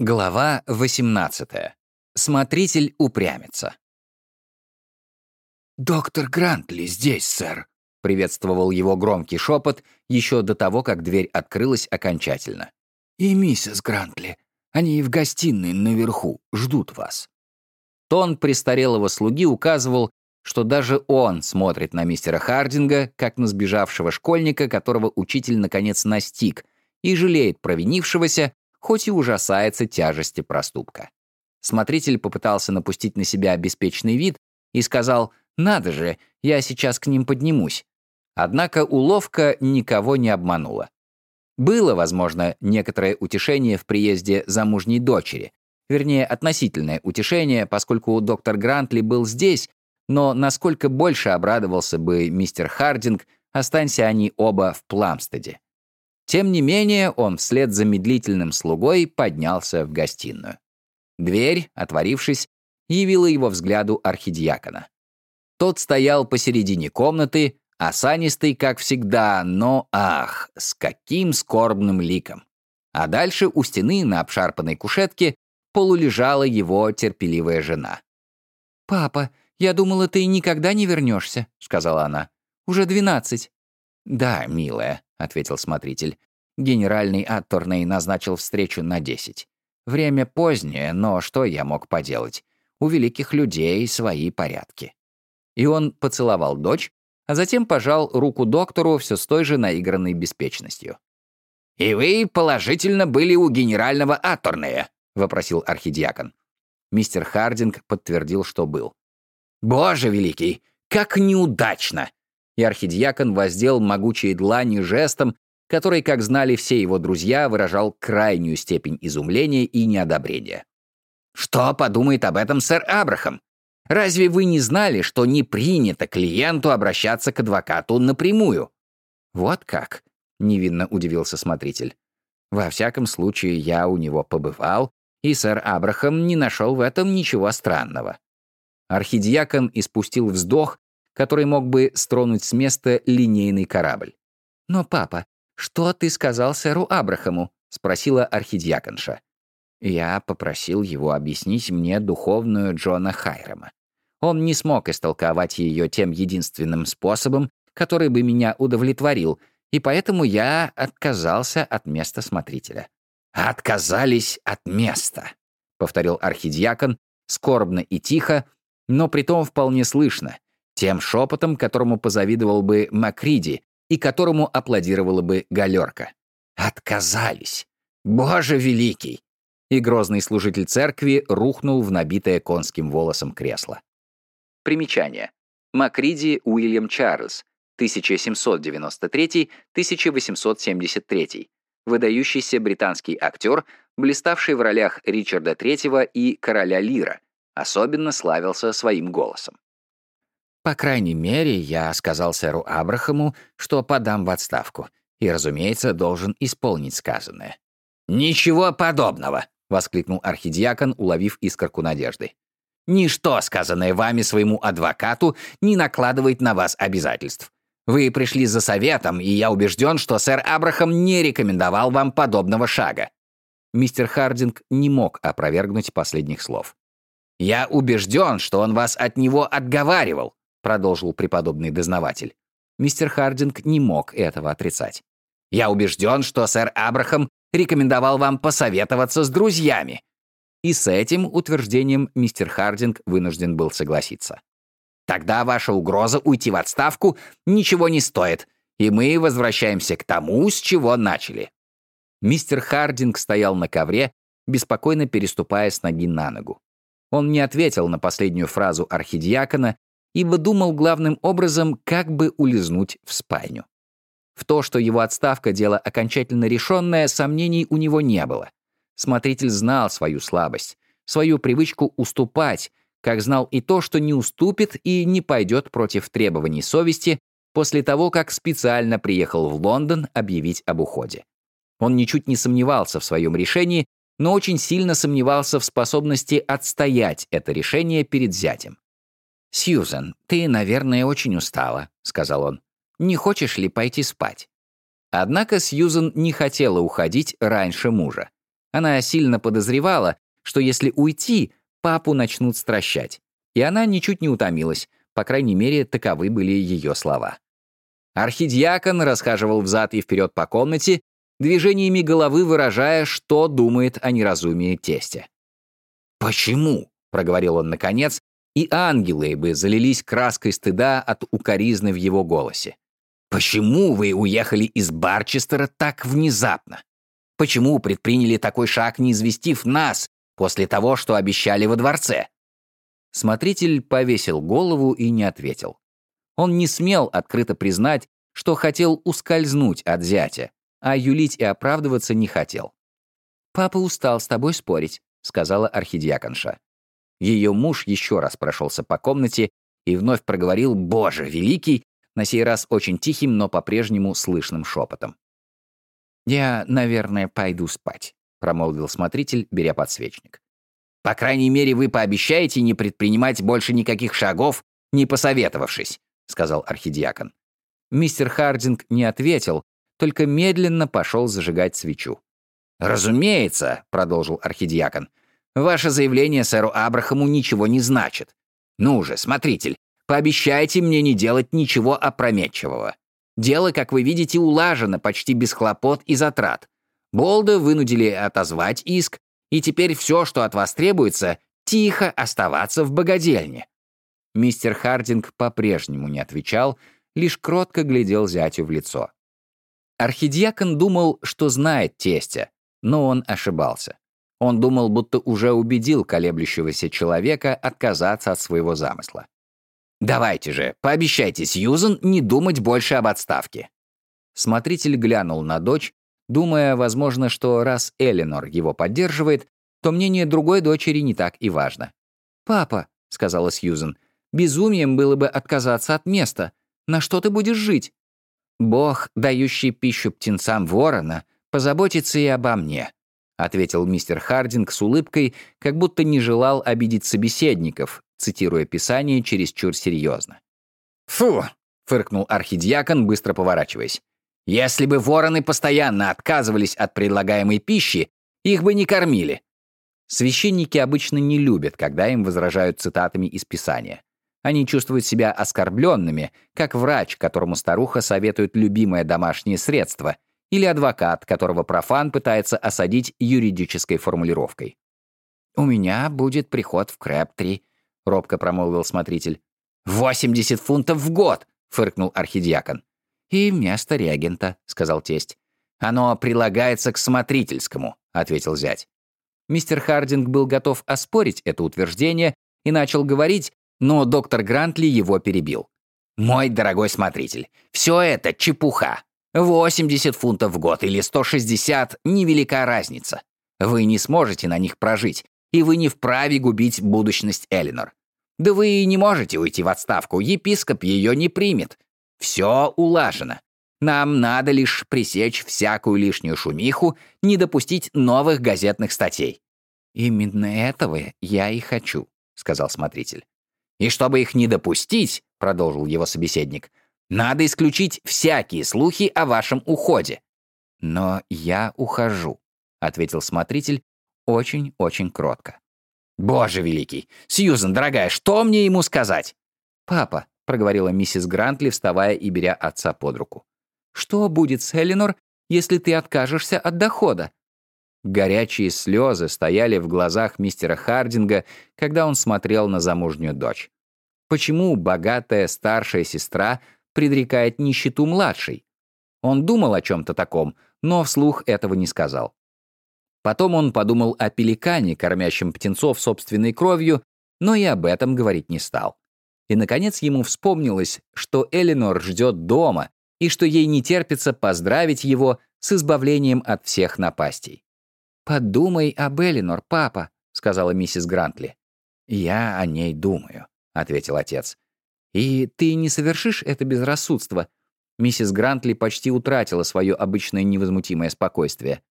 Глава 18. Смотритель упрямится. «Доктор Грантли здесь, сэр», — приветствовал его громкий шепот еще до того, как дверь открылась окончательно. «И миссис Грантли. Они и в гостиной наверху ждут вас». Тон престарелого слуги указывал, что даже он смотрит на мистера Хардинга, как на сбежавшего школьника, которого учитель наконец настиг, и жалеет провинившегося, хоть и ужасается тяжести проступка. Смотритель попытался напустить на себя беспечный вид и сказал «Надо же, я сейчас к ним поднимусь». Однако уловка никого не обманула. Было, возможно, некоторое утешение в приезде замужней дочери, вернее, относительное утешение, поскольку доктор Грантли был здесь, но насколько больше обрадовался бы мистер Хардинг, останься они оба в Пламстеде. Тем не менее, он вслед за медлительным слугой поднялся в гостиную. Дверь, отворившись, явила его взгляду архидиакона. Тот стоял посередине комнаты, осанистый, как всегда, но, ах, с каким скорбным ликом. А дальше у стены на обшарпанной кушетке полулежала его терпеливая жена. «Папа, «Я думала, ты никогда не вернешься», — сказала она. «Уже двенадцать». «Да, милая», — ответил смотритель. Генеральный Атторней назначил встречу на десять. Время позднее, но что я мог поделать? У великих людей свои порядки. И он поцеловал дочь, а затем пожал руку доктору все с той же наигранной беспечностью. «И вы положительно были у генерального Атторнея?» — вопросил архидиакон. Мистер Хардинг подтвердил, что был. «Боже великий, как неудачно!» И архидиакон воздел могучие длани жестом, который, как знали все его друзья, выражал крайнюю степень изумления и неодобрения. «Что подумает об этом сэр Абрахам? Разве вы не знали, что не принято клиенту обращаться к адвокату напрямую?» «Вот как?» — невинно удивился смотритель. «Во всяком случае, я у него побывал, и сэр Абрахам не нашел в этом ничего странного. Архидиакон испустил вздох, который мог бы стронуть с места линейный корабль. «Но, папа, что ты сказал сэру Абрахаму?» — спросила архидиаконша. Я попросил его объяснить мне духовную Джона Хайрама. Он не смог истолковать ее тем единственным способом, который бы меня удовлетворил, и поэтому я отказался от места смотрителя. «Отказались от места», — повторил архидиакон, скорбно и тихо, но притом вполне слышно, тем шепотом, которому позавидовал бы Макриди и которому аплодировала бы галерка. «Отказались! Боже великий!» И грозный служитель церкви рухнул в набитое конским волосом кресло. Примечание. Макриди Уильям Чарльз, 1793-1873, выдающийся британский актер, блиставший в ролях Ричарда III и короля Лира, Особенно славился своим голосом. По крайней мере, я сказал сэру Абрахаму, что подам в отставку, и, разумеется, должен исполнить сказанное. «Ничего подобного!» — воскликнул архидиакон, уловив искорку надежды. «Ничто, сказанное вами своему адвокату, не накладывает на вас обязательств. Вы пришли за советом, и я убежден, что сэр Абрахам не рекомендовал вам подобного шага». Мистер Хардинг не мог опровергнуть последних слов. «Я убежден, что он вас от него отговаривал», продолжил преподобный дознаватель. Мистер Хардинг не мог этого отрицать. «Я убежден, что сэр Абрахам рекомендовал вам посоветоваться с друзьями». И с этим утверждением мистер Хардинг вынужден был согласиться. «Тогда ваша угроза уйти в отставку ничего не стоит, и мы возвращаемся к тому, с чего начали». Мистер Хардинг стоял на ковре, беспокойно переступая с ноги на ногу. Он не ответил на последнюю фразу архидиакона, ибо думал главным образом, как бы улизнуть в спальню. В то, что его отставка — дело окончательно решенное, сомнений у него не было. Смотритель знал свою слабость, свою привычку уступать, как знал и то, что не уступит и не пойдет против требований совести после того, как специально приехал в Лондон объявить об уходе. Он ничуть не сомневался в своем решении но очень сильно сомневался в способности отстоять это решение перед зятем. «Сьюзен, ты, наверное, очень устала», — сказал он. «Не хочешь ли пойти спать?» Однако Сьюзен не хотела уходить раньше мужа. Она сильно подозревала, что если уйти, папу начнут стращать. И она ничуть не утомилась, по крайней мере, таковы были ее слова. Архидиакон расхаживал взад и вперед по комнате, движениями головы выражая, что думает о неразумии тестя. «Почему?» — проговорил он наконец, и ангелы бы залились краской стыда от укоризны в его голосе. «Почему вы уехали из Барчестера так внезапно? Почему предприняли такой шаг, не известив нас, после того, что обещали во дворце?» Смотритель повесил голову и не ответил. Он не смел открыто признать, что хотел ускользнуть от зятя, а юлить и оправдываться не хотел. «Папа устал с тобой спорить», — сказала архидиаконша. Ее муж еще раз прошелся по комнате и вновь проговорил «Боже, великий!» на сей раз очень тихим, но по-прежнему слышным шепотом. «Я, наверное, пойду спать», — промолвил смотритель, беря подсвечник. «По крайней мере, вы пообещаете не предпринимать больше никаких шагов, не посоветовавшись», — сказал архидиакон. Мистер Хардинг не ответил, только медленно пошел зажигать свечу. «Разумеется», — продолжил архидиакон, «ваше заявление сэру Абрахаму ничего не значит. Ну же, смотритель, пообещайте мне не делать ничего опрометчивого. Дело, как вы видите, улажено почти без хлопот и затрат. Болда вынудили отозвать иск, и теперь все, что от вас требуется, тихо оставаться в богадельне». Мистер Хардинг по-прежнему не отвечал, лишь кротко глядел зятю в лицо. Архидиакон думал, что знает тестя, но он ошибался. Он думал, будто уже убедил колеблющегося человека отказаться от своего замысла. «Давайте же, пообещайте Сьюзен не думать больше об отставке». Смотритель глянул на дочь, думая, возможно, что раз Эленор его поддерживает, то мнение другой дочери не так и важно. «Папа», — сказала Сьюзен, — «безумием было бы отказаться от места. На что ты будешь жить?» «Бог, дающий пищу птенцам ворона, позаботится и обо мне», ответил мистер Хардинг с улыбкой, как будто не желал обидеть собеседников, цитируя Писание чересчур серьезно. «Фу!» — фыркнул архидиакон, быстро поворачиваясь. «Если бы вороны постоянно отказывались от предлагаемой пищи, их бы не кормили». Священники обычно не любят, когда им возражают цитатами из Писания. Они чувствуют себя оскорбленными, как врач, которому старуха советует любимое домашнее средство, или адвокат, которого профан пытается осадить юридической формулировкой. «У меня будет приход в Крэптри», — робко промолвил смотритель. «Восемьдесят фунтов в год!» — фыркнул архидиакон. «И место регента», — сказал тесть. «Оно прилагается к смотрительскому», — ответил зять. Мистер Хардинг был готов оспорить это утверждение и начал говорить, но доктор Грантли его перебил. «Мой дорогой смотритель, все это чепуха. 80 фунтов в год или 160 — невелика разница. Вы не сможете на них прожить, и вы не вправе губить будущность Элинор. Да вы и не можете уйти в отставку, епископ ее не примет. Все улажено. Нам надо лишь пресечь всякую лишнюю шумиху, не допустить новых газетных статей». «Именно этого я и хочу», — сказал смотритель. И чтобы их не допустить, продолжил его собеседник, надо исключить всякие слухи о вашем уходе. Но я ухожу, ответил смотритель очень-очень кротко. Боже великий! Сьюзен, дорогая, что мне ему сказать? Папа, проговорила миссис Грантли, вставая и беря отца под руку. Что будет с Эленор, если ты откажешься от дохода? Горячие слезы стояли в глазах мистера Хардинга, когда он смотрел на замужнюю дочь. Почему богатая старшая сестра предрекает нищету младшей? Он думал о чем-то таком, но вслух этого не сказал. Потом он подумал о пеликане, кормящем птенцов собственной кровью, но и об этом говорить не стал. И, наконец, ему вспомнилось, что Эленор ждет дома и что ей не терпится поздравить его с избавлением от всех напастей. «Подумай об Элинор, папа», — сказала миссис Грантли. «Я о ней думаю», — ответил отец. «И ты не совершишь это безрассудство?» Миссис Грантли почти утратила свое обычное невозмутимое спокойствие.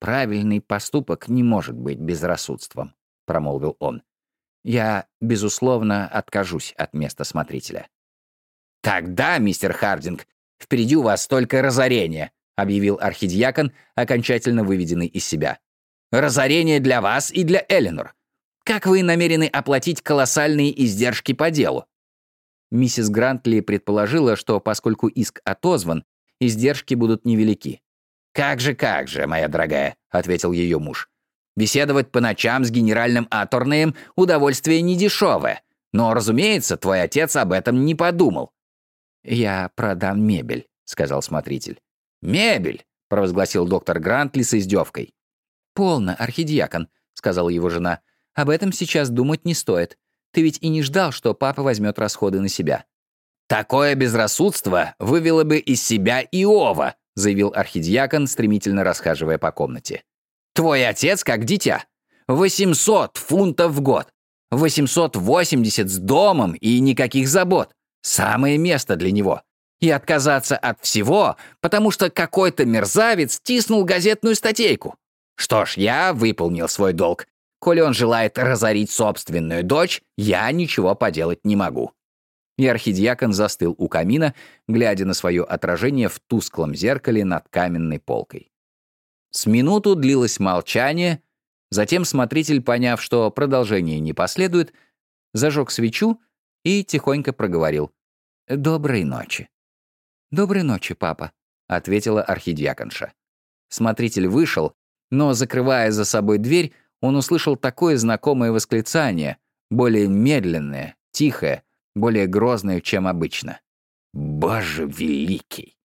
«Правильный поступок не может быть безрассудством», — промолвил он. «Я, безусловно, откажусь от места смотрителя». «Тогда, мистер Хардинг, впереди у вас только разорение», — объявил архидиакон, окончательно выведенный из себя. Разорение для вас и для Эленор. Как вы намерены оплатить колоссальные издержки по делу?» Миссис Грантли предположила, что поскольку иск отозван, издержки будут невелики. «Как же, как же, моя дорогая», — ответил ее муж. «Беседовать по ночам с генеральным Аторнеем — удовольствие недешевое. Но, разумеется, твой отец об этом не подумал». «Я продам мебель», — сказал смотритель. «Мебель!» — провозгласил доктор Грантли с издевкой. «Полно, архидиакон», — сказала его жена. «Об этом сейчас думать не стоит. Ты ведь и не ждал, что папа возьмет расходы на себя». «Такое безрассудство вывело бы из себя Иова», заявил архидиакон, стремительно расхаживая по комнате. «Твой отец как дитя. 800 фунтов в год. 880 с домом и никаких забот. Самое место для него. И отказаться от всего, потому что какой-то мерзавец тиснул газетную статейку. Что ж, я выполнил свой долг. Коли он желает разорить собственную дочь, я ничего поделать не могу. И архидиакон застыл у камина, глядя на свое отражение в тусклом зеркале над каменной полкой. С минуту длилось молчание, затем смотритель, поняв, что продолжение не последует, зажег свечу и тихонько проговорил «Доброй ночи». «Доброй ночи, папа», — ответила архидиаконша. Смотритель вышел, но, закрывая за собой дверь, он услышал такое знакомое восклицание, более медленное, тихое, более грозное, чем обычно. «Боже великий!»